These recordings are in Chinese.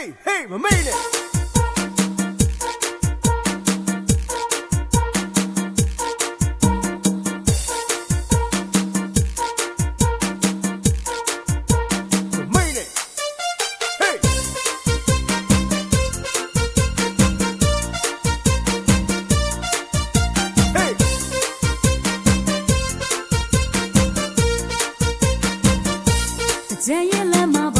嘿，我妹嘞！我妹嘞！嘿！嘿！这夜来嘛。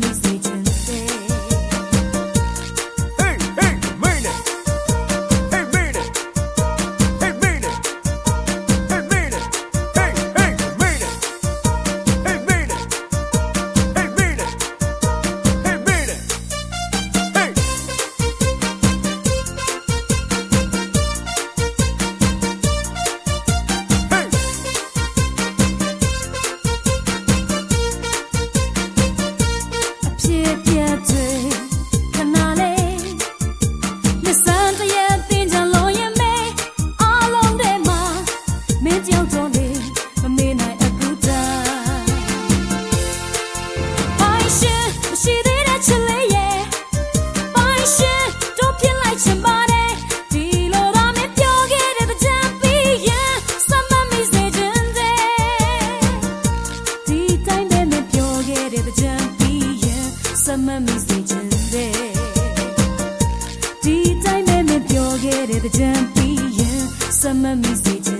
hallucinating. မှတ်မိစေချင်တယ်ဒီတိုင်းပဲမပြောခဲ့တဲ့ကြံပြီးရင်စမှတ်မိစေချင်